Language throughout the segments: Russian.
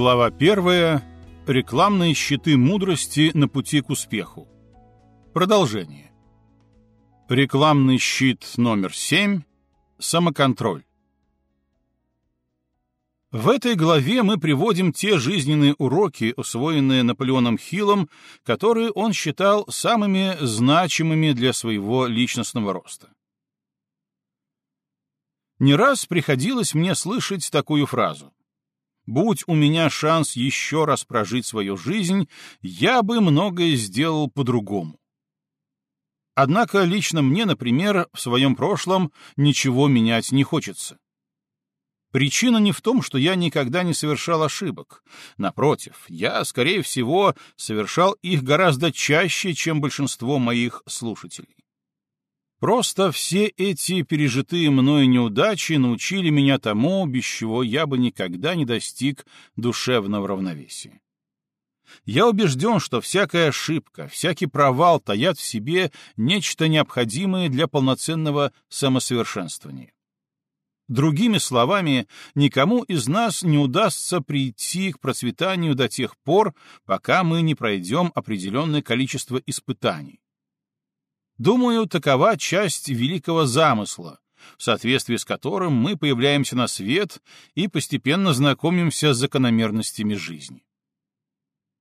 Глава первая. Рекламные щиты мудрости на пути к успеху. Продолжение. Рекламный щит номер семь. Самоконтроль. В этой главе мы приводим те жизненные уроки, усвоенные Наполеоном Хиллом, которые он считал самыми значимыми для своего личностного роста. Не раз приходилось мне слышать такую фразу. «Будь у меня шанс еще раз прожить свою жизнь, я бы многое сделал по-другому». Однако лично мне, например, в своем прошлом ничего менять не хочется. Причина не в том, что я никогда не совершал ошибок. Напротив, я, скорее всего, совершал их гораздо чаще, чем большинство моих слушателей. Просто все эти пережитые мною неудачи научили меня тому, без чего я бы никогда не достиг душевного равновесия. Я убежден, что всякая ошибка, всякий провал таят в себе нечто необходимое для полноценного самосовершенствования. Другими словами, никому из нас не удастся прийти к процветанию до тех пор, пока мы не пройдем определенное количество испытаний. Думаю, такова часть великого замысла, в соответствии с которым мы появляемся на свет и постепенно знакомимся с закономерностями жизни.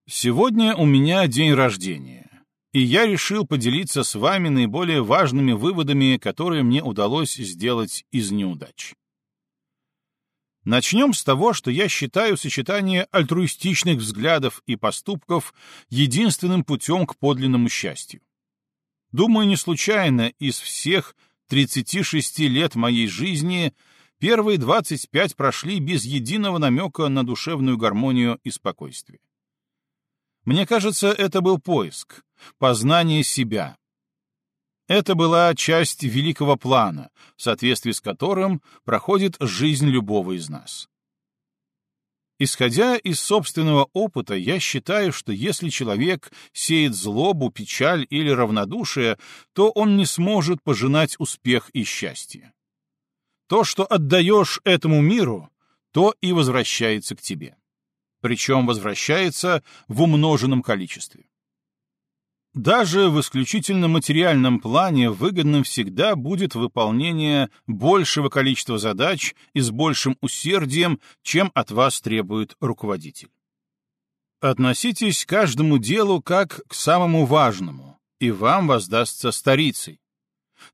Сегодня у меня день рождения, и я решил поделиться с вами наиболее важными выводами, которые мне удалось сделать из неудач. Начнем с того, что я считаю сочетание альтруистичных взглядов и поступков единственным путем к подлинному счастью. Думаю, не случайно из всех 36 лет моей жизни первые 25 прошли без единого намека на душевную гармонию и спокойствие. Мне кажется, это был поиск, познание себя, это была часть великого плана, в соответствии с которым проходит жизнь любого из нас. Исходя из собственного опыта, я считаю, что если человек сеет злобу, печаль или равнодушие, то он не сможет пожинать успех и счастье. То, что отдаешь этому миру, то и возвращается к тебе. Причем возвращается в умноженном количестве. Даже в исключительно материальном плане выгодным всегда будет выполнение большего количества задач и с большим усердием, чем от вас требует руководитель. Относитесь к каждому делу как к самому важному, и вам воздастся старицей.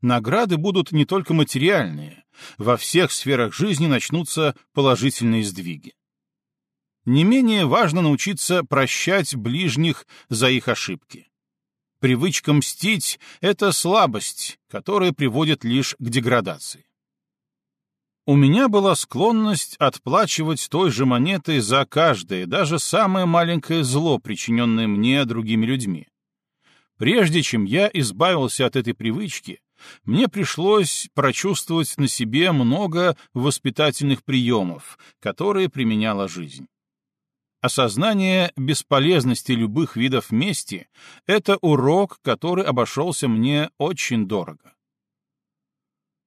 Награды будут не только материальные, во всех сферах жизни начнутся положительные сдвиги. Не менее важно научиться прощать ближних за их ошибки Привычка мстить — это слабость, которая приводит лишь к деградации. У меня была склонность отплачивать той же монетой за каждое, даже самое маленькое зло, причиненное мне другими людьми. Прежде чем я избавился от этой привычки, мне пришлось прочувствовать на себе много воспитательных приемов, которые применяла жизнь. Осознание бесполезности любых видов мести — это урок, который обошелся мне очень дорого.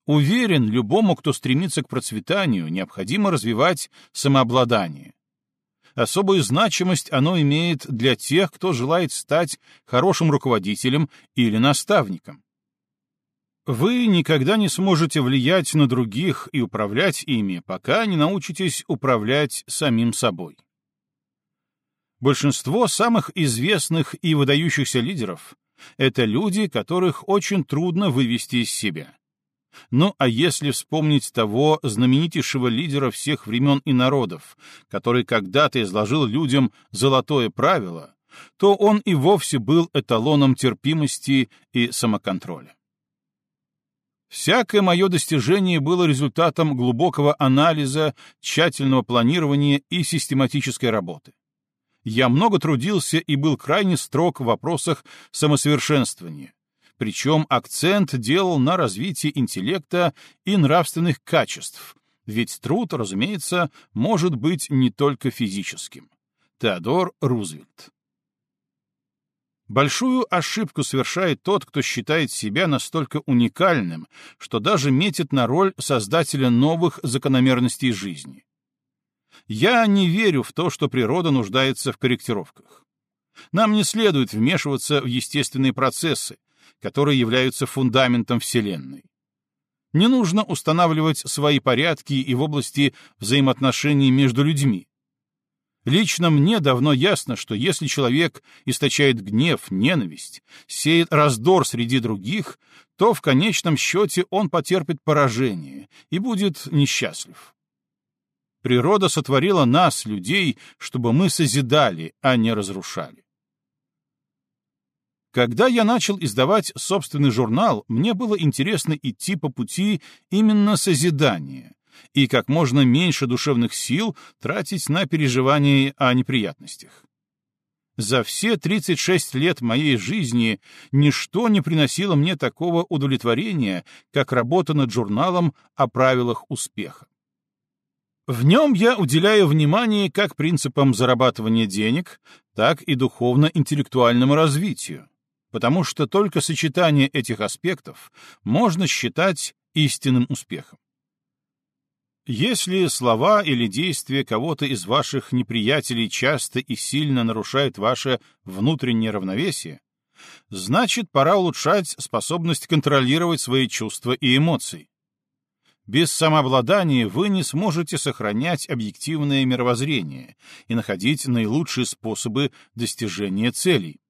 Уверен, любому, кто стремится к процветанию, необходимо развивать самообладание. Особую значимость оно имеет для тех, кто желает стать хорошим руководителем или наставником. Вы никогда не сможете влиять на других и управлять ими, пока не научитесь управлять самим собой. Большинство самых известных и выдающихся лидеров — это люди, которых очень трудно вывести из себя. Ну а если вспомнить того знаменитейшего лидера всех времен и народов, который когда-то изложил людям золотое правило, то он и вовсе был эталоном терпимости и самоконтроля. Всякое мое достижение было результатом глубокого анализа, тщательного планирования и систематической работы я много трудился и был крайне строг в вопросах самосовершенствования. Причем акцент делал на развитии интеллекта и нравственных качеств, ведь труд, разумеется, может быть не только физическим. Теодор Рузвельт Большую ошибку совершает тот, кто считает себя настолько уникальным, что даже метит на роль создателя новых закономерностей жизни. Я не верю в то, что природа нуждается в корректировках. Нам не следует вмешиваться в естественные процессы, которые являются фундаментом Вселенной. Не нужно устанавливать свои порядки и в области взаимоотношений между людьми. Лично мне давно ясно, что если человек источает гнев, ненависть, сеет раздор среди других, то в конечном счете он потерпит поражение и будет несчастлив. Природа сотворила нас, людей, чтобы мы созидали, а не разрушали. Когда я начал издавать собственный журнал, мне было интересно идти по пути именно созидания и как можно меньше душевных сил тратить на переживания о неприятностях. За все 36 лет моей жизни ничто не приносило мне такого удовлетворения, как работа над журналом о правилах успеха. В нем я уделяю внимание как принципам зарабатывания денег, так и духовно-интеллектуальному развитию, потому что только сочетание этих аспектов можно считать истинным успехом. Если слова или действия кого-то из ваших неприятелей часто и сильно нарушают ваше внутреннее равновесие, значит, пора улучшать способность контролировать свои чувства и эмоции. Без самообладания вы не сможете сохранять объективное мировоззрение и находить наилучшие способы достижения целей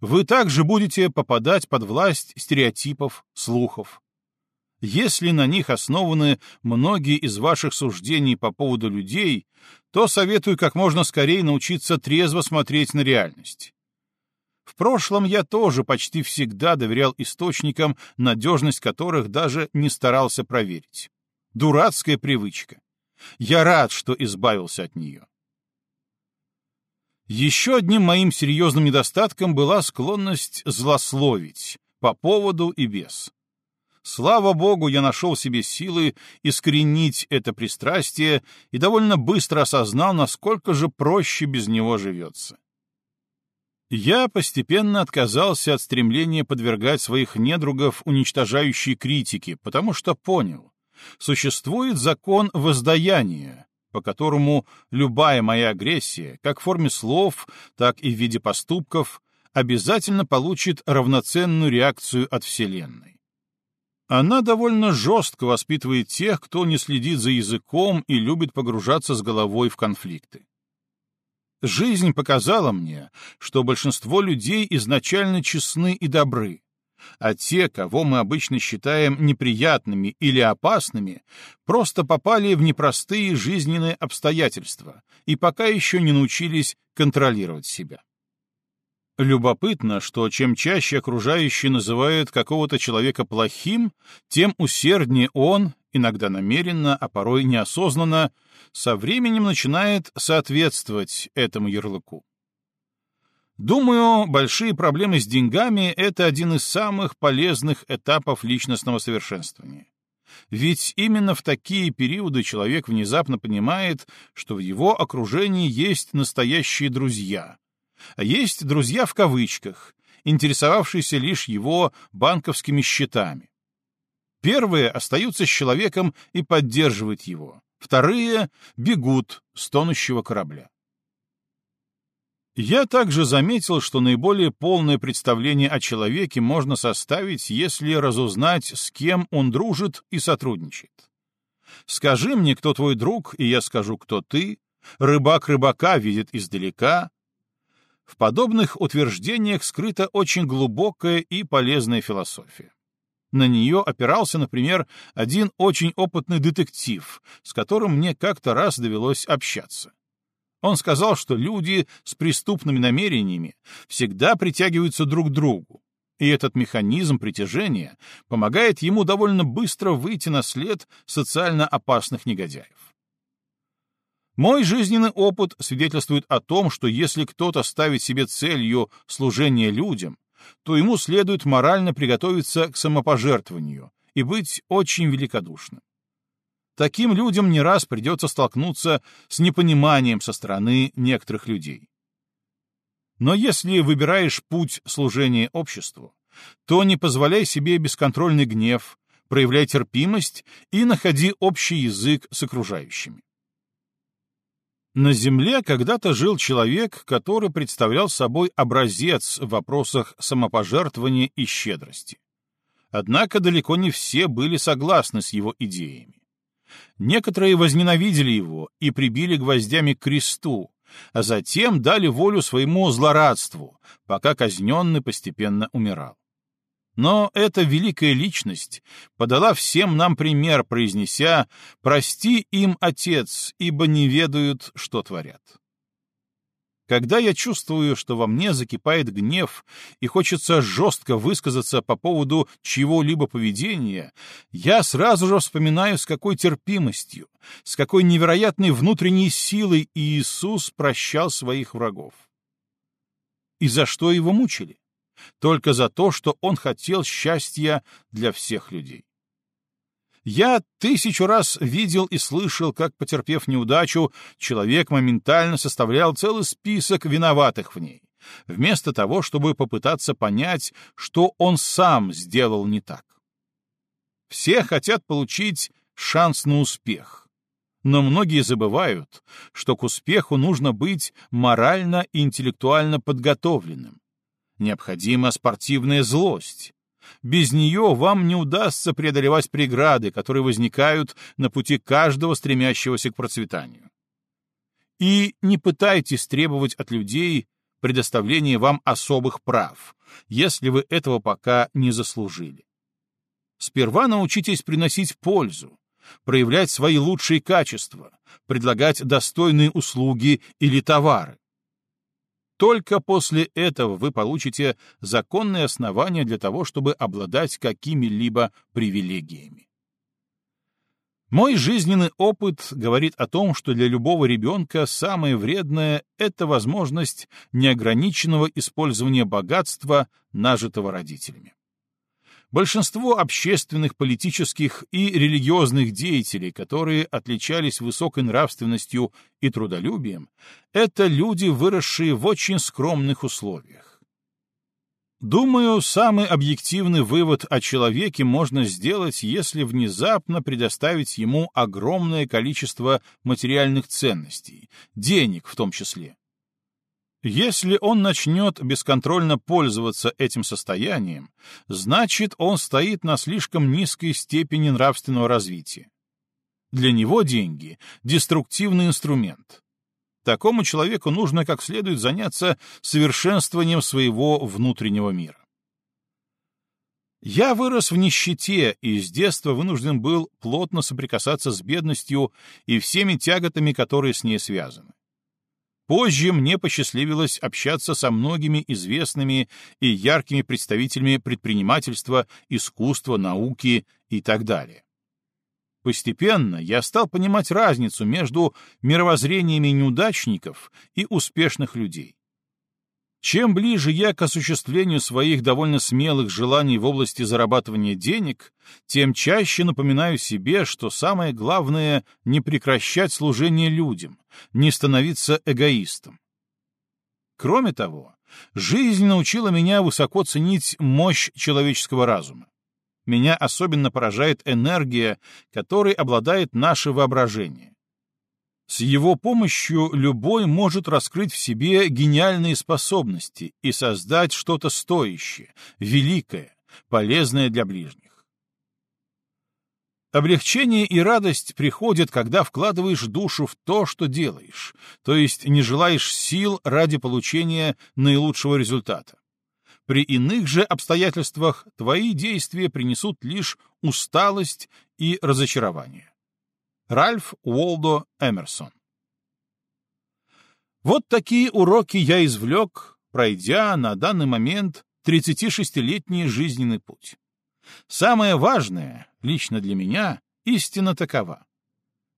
вы также будете попадать под власть стереотипов, слухов. Если на них основаны многие из ваших суждений по поводу людей, то советую как можно скорее научиться трезво смотреть на реальность. В прошлом я тоже почти всегда доверял источникам, надежность которых даже не старался проверить. Дурацкая привычка. Я рад, что избавился от нее. Еще одним моим серьезным недостатком была склонность злословить по поводу и без. Слава богу, я нашел себе силы искоренить это пристрастие и довольно быстро осознал, насколько же проще без него живется. Я постепенно отказался от стремления подвергать своих недругов уничтожающей критике, потому что понял, существует закон воздаяния, по которому любая моя агрессия, как в форме слов, так и в виде поступков, обязательно получит равноценную реакцию от Вселенной. Она довольно жестко воспитывает тех, кто не следит за языком и любит погружаться с головой в конфликты. Жизнь показала мне, что большинство людей изначально честны и добры, а те, кого мы обычно считаем неприятными или опасными, просто попали в непростые жизненные обстоятельства и пока еще не научились контролировать себя. Любопытно, что чем чаще окружающие называют какого-то человека плохим, тем усерднее он, иногда намеренно, а порой неосознанно, со временем начинает соответствовать этому ярлыку. Думаю, большие проблемы с деньгами — это один из самых полезных этапов личностного совершенствования. Ведь именно в такие периоды человек внезапно понимает, что в его окружении есть настоящие друзья. Есть друзья в кавычках, интересовавшиеся лишь его банковскими счетами. Первые остаются с человеком и поддерживают его. Вторые бегут с тонущего корабля. Я также заметил, что наиболее полное представление о человеке можно составить, если разузнать, с кем он дружит и сотрудничает. Скажи мне, кто твой друг, и я скажу, кто ты. Рыбак рыбака видит издалека. В подобных утверждениях скрыта очень глубокая и полезная философия. На нее опирался, например, один очень опытный детектив, с которым мне как-то раз довелось общаться. Он сказал, что люди с преступными намерениями всегда притягиваются друг к другу, и этот механизм притяжения помогает ему довольно быстро выйти на след социально опасных негодяев. Мой жизненный опыт свидетельствует о том, что если кто-то ставит себе целью служение людям, то ему следует морально приготовиться к самопожертвованию и быть очень великодушным. Таким людям не раз придется столкнуться с непониманием со стороны некоторых людей. Но если выбираешь путь служения обществу, то не позволяй себе бесконтрольный гнев, проявляй терпимость и находи общий язык с окружающими. На Земле когда-то жил человек, который представлял собой образец в вопросах самопожертвования и щедрости. Однако далеко не все были согласны с его идеями. Некоторые возненавидели его и прибили гвоздями к кресту, а затем дали волю своему злорадству, пока казненный постепенно умирал. Но эта великая личность подала всем нам пример, произнеся «Прости им, Отец, ибо не ведают, что творят». Когда я чувствую, что во мне закипает гнев и хочется жестко высказаться по поводу чьего-либо поведения, я сразу же вспоминаю, с какой терпимостью, с какой невероятной внутренней силой Иисус прощал своих врагов. И за что его мучили? Только за то, что он хотел счастья для всех людей. Я тысячу раз видел и слышал, как, потерпев неудачу, человек моментально составлял целый список виноватых в ней, вместо того, чтобы попытаться понять, что он сам сделал не так. Все хотят получить шанс на успех. Но многие забывают, что к успеху нужно быть морально и интеллектуально подготовленным, Необходима спортивная злость. Без нее вам не удастся преодолевать преграды, которые возникают на пути каждого стремящегося к процветанию. И не пытайтесь требовать от людей предоставления вам особых прав, если вы этого пока не заслужили. Сперва научитесь приносить пользу, проявлять свои лучшие качества, предлагать достойные услуги или товары. Только после этого вы получите законные основания для того, чтобы обладать какими-либо привилегиями. Мой жизненный опыт говорит о том, что для любого ребенка самое вредное — это возможность неограниченного использования богатства, нажитого родителями. Большинство общественных, политических и религиозных деятелей, которые отличались высокой нравственностью и трудолюбием, это люди, выросшие в очень скромных условиях. Думаю, самый объективный вывод о человеке можно сделать, если внезапно предоставить ему огромное количество материальных ценностей, денег в том числе. Если он начнет бесконтрольно пользоваться этим состоянием, значит, он стоит на слишком низкой степени нравственного развития. Для него деньги — деструктивный инструмент. Такому человеку нужно как следует заняться совершенствованием своего внутреннего мира. Я вырос в нищете и с детства вынужден был плотно соприкасаться с бедностью и всеми тяготами, которые с ней связаны. Позже мне посчастливилось общаться со многими известными и яркими представителями предпринимательства, искусства, науки и так далее. Постепенно я стал понимать разницу между мировоззрениями неудачников и успешных людей. Чем ближе я к осуществлению своих довольно смелых желаний в области зарабатывания денег, тем чаще напоминаю себе, что самое главное — не прекращать служение людям, не становиться эгоистом. Кроме того, жизнь научила меня высоко ценить мощь человеческого разума. Меня особенно поражает энергия, которой обладает наше воображение. С его помощью любой может раскрыть в себе гениальные способности и создать что-то стоящее, великое, полезное для ближних. Облегчение и радость приходят, когда вкладываешь душу в то, что делаешь, то есть не желаешь сил ради получения наилучшего результата. При иных же обстоятельствах твои действия принесут лишь усталость и разочарование. Ральф Уолдо Эмерсон. Вот такие уроки я извлек, пройдя на данный момент 36-летний жизненный путь. Самое важное, лично для меня, истина такова.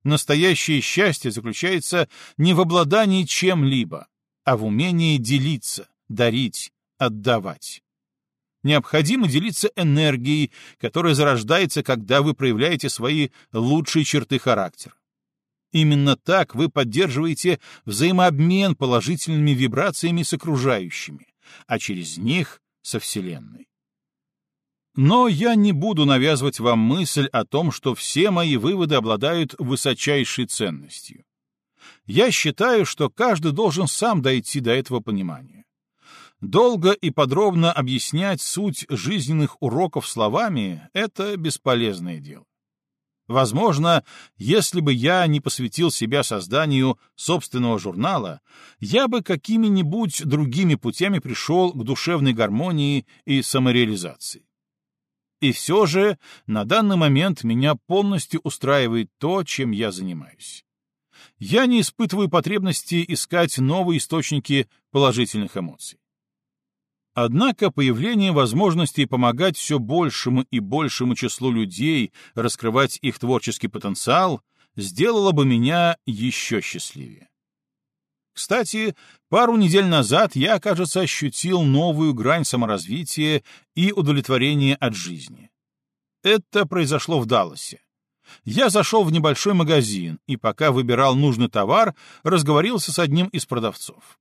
Настоящее счастье заключается не в обладании чем-либо, а в умении делиться, дарить, отдавать. Необходимо делиться энергией, которая зарождается, когда вы проявляете свои лучшие черты характера. Именно так вы поддерживаете взаимообмен положительными вибрациями с окружающими, а через них — со Вселенной. Но я не буду навязывать вам мысль о том, что все мои выводы обладают высочайшей ценностью. Я считаю, что каждый должен сам дойти до этого понимания. Долго и подробно объяснять суть жизненных уроков словами — это бесполезное дело. Возможно, если бы я не посвятил себя созданию собственного журнала, я бы какими-нибудь другими путями пришел к душевной гармонии и самореализации. И все же на данный момент меня полностью устраивает то, чем я занимаюсь. Я не испытываю потребности искать новые источники положительных эмоций. Однако появление возможностей помогать все большему и большему числу людей раскрывать их творческий потенциал сделало бы меня еще счастливее. Кстати, пару недель назад я, кажется, ощутил новую грань саморазвития и удовлетворения от жизни. Это произошло в Далласе. Я зашел в небольшой магазин и, пока выбирал нужный товар, разговорился с одним из продавцов.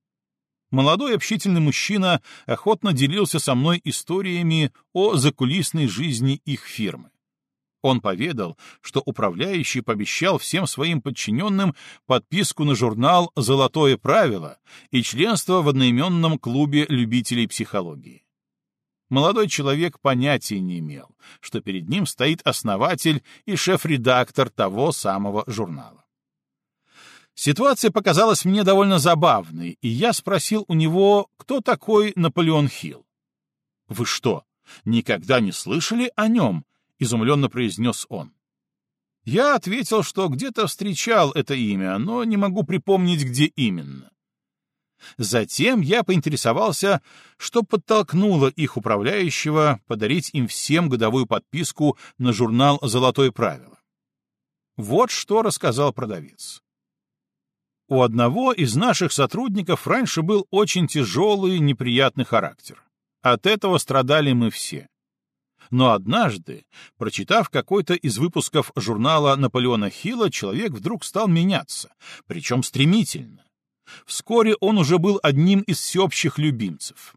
Молодой общительный мужчина охотно делился со мной историями о закулисной жизни их фирмы. Он поведал, что управляющий пообещал всем своим подчиненным подписку на журнал «Золотое правило» и членство в одноименном клубе любителей психологии. Молодой человек понятия не имел, что перед ним стоит основатель и шеф-редактор того самого журнала. Ситуация показалась мне довольно забавной, и я спросил у него, кто такой Наполеон Хилл. «Вы что, никогда не слышали о нем?» — изумленно произнес он. Я ответил, что где-то встречал это имя, но не могу припомнить, где именно. Затем я поинтересовался, что подтолкнуло их управляющего подарить им всем годовую подписку на журнал «Золотое правило». Вот что рассказал продавец. У одного из наших сотрудников раньше был очень тяжелый, неприятный характер. От этого страдали мы все. Но однажды, прочитав какой-то из выпусков журнала Наполеона Хилла, человек вдруг стал меняться, причем стремительно. Вскоре он уже был одним из всеобщих любимцев.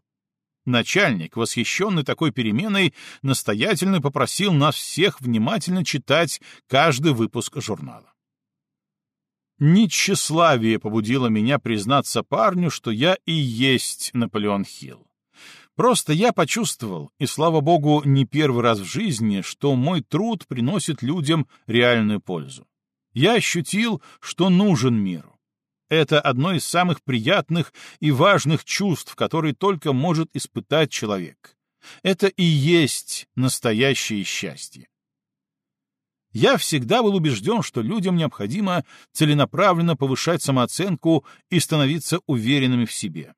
Начальник, восхищенный такой переменой, настоятельно попросил нас всех внимательно читать каждый выпуск журнала. Ни тщеславие побудило меня признаться парню, что я и есть Наполеон Хилл. Просто я почувствовал, и слава богу, не первый раз в жизни, что мой труд приносит людям реальную пользу. Я ощутил, что нужен миру. Это одно из самых приятных и важных чувств, которые только может испытать человек. Это и есть настоящее счастье. Я всегда был убежден, что людям необходимо целенаправленно повышать самооценку и становиться уверенными в себе.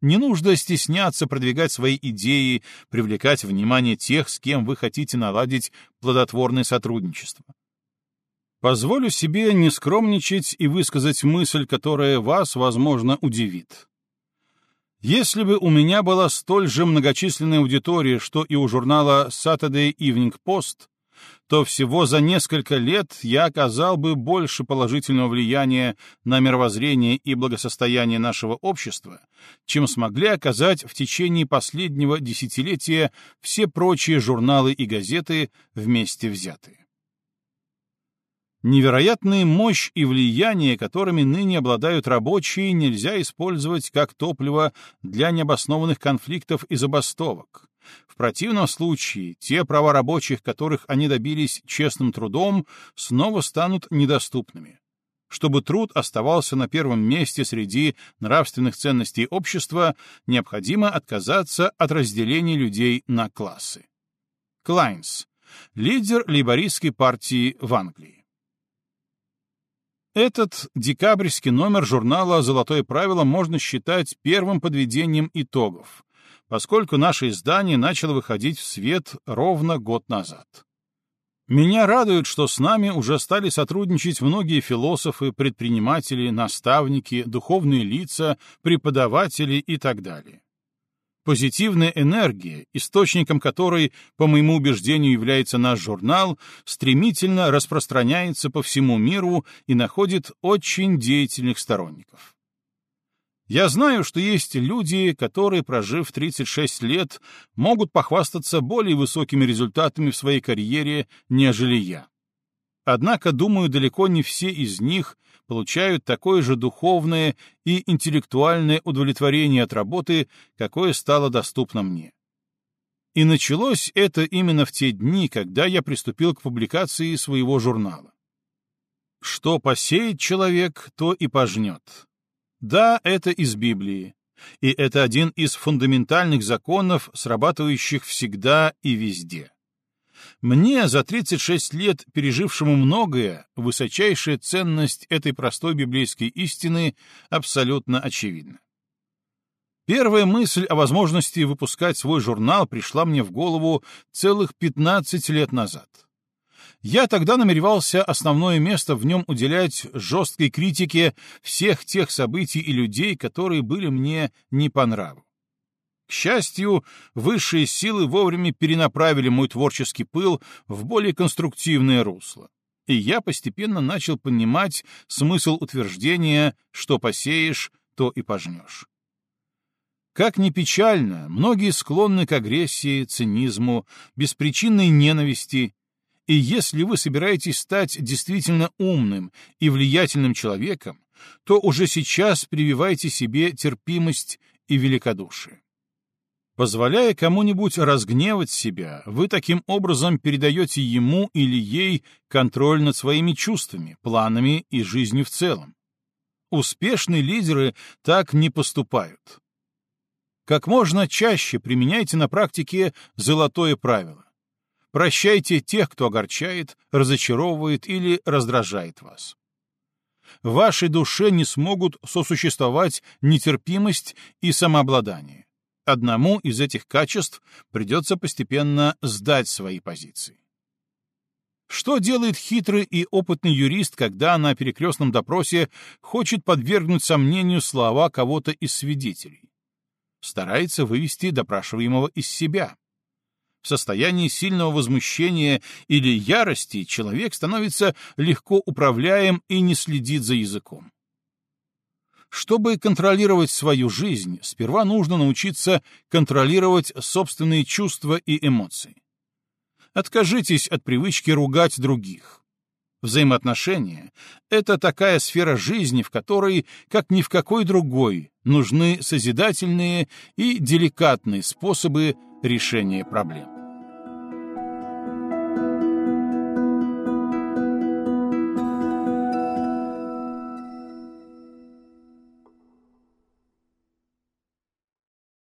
Не нужно стесняться продвигать свои идеи, привлекать внимание тех, с кем вы хотите наладить плодотворное сотрудничество. Позволю себе не скромничать и высказать мысль, которая вас, возможно, удивит. Если бы у меня была столь же многочисленная аудитория, что и у журнала Saturday Evening Post, то всего за несколько лет я оказал бы больше положительного влияния на мировоззрение и благосостояние нашего общества, чем смогли оказать в течение последнего десятилетия все прочие журналы и газеты вместе взятые. Невероятная мощь и влияние, которыми ныне обладают рабочие, нельзя использовать как топливо для необоснованных конфликтов и забастовок, в противном случае те права рабочих, которых они добились честным трудом, снова станут недоступными. Чтобы труд оставался на первом месте среди нравственных ценностей общества, необходимо отказаться от разделения людей на классы. Клайнс, лидер лейбористской партии в Англии. Этот декабрьский номер журнала «Золотое правило» можно считать первым подведением итогов, поскольку наше издание начало выходить в свет ровно год назад. Меня радует, что с нами уже стали сотрудничать многие философы, предприниматели, наставники, духовные лица, преподаватели и так далее. Позитивная энергия, источником которой, по моему убеждению, является наш журнал, стремительно распространяется по всему миру и находит очень деятельных сторонников. Я знаю, что есть люди, которые, прожив 36 лет, могут похвастаться более высокими результатами в своей карьере, нежели я. Однако, думаю, далеко не все из них получают такое же духовное и интеллектуальное удовлетворение от работы, какое стало доступно мне. И началось это именно в те дни, когда я приступил к публикации своего журнала. Что посеет человек, то и пожнет. Да, это из Библии. И это один из фундаментальных законов, срабатывающих всегда и везде. Мне, за 36 лет пережившему многое, высочайшая ценность этой простой библейской истины абсолютно очевидна. Первая мысль о возможности выпускать свой журнал пришла мне в голову целых 15 лет назад. Я тогда намеревался основное место в нем уделять жесткой критике всех тех событий и людей, которые были мне не по нраву. К счастью, высшие силы вовремя перенаправили мой творческий пыл в более конструктивное русло, и я постепенно начал понимать смысл утверждения «что посеешь, то и пожнешь». Как ни печально, многие склонны к агрессии, цинизму, беспричинной ненависти, и если вы собираетесь стать действительно умным и влиятельным человеком, то уже сейчас прививайте себе терпимость и великодушие. Позволяя кому-нибудь разгневать себя, вы таким образом передаете ему или ей контроль над своими чувствами, планами и жизнью в целом. Успешные лидеры так не поступают. Как можно чаще применяйте на практике золотое правило. Прощайте тех, кто огорчает, разочаровывает или раздражает вас. В вашей душе не смогут сосуществовать нетерпимость и самообладание. Одному из этих качеств придется постепенно сдать свои позиции. Что делает хитрый и опытный юрист, когда на перекрестном допросе хочет подвергнуть сомнению слова кого-то из свидетелей? Старается вывести допрашиваемого из себя. В состоянии сильного возмущения или ярости человек становится легко управляем и не следит за языком. Чтобы контролировать свою жизнь, сперва нужно научиться контролировать собственные чувства и эмоции. Откажитесь от привычки ругать других. Взаимоотношения — это такая сфера жизни, в которой, как ни в какой другой, нужны созидательные и деликатные способы решения проблем.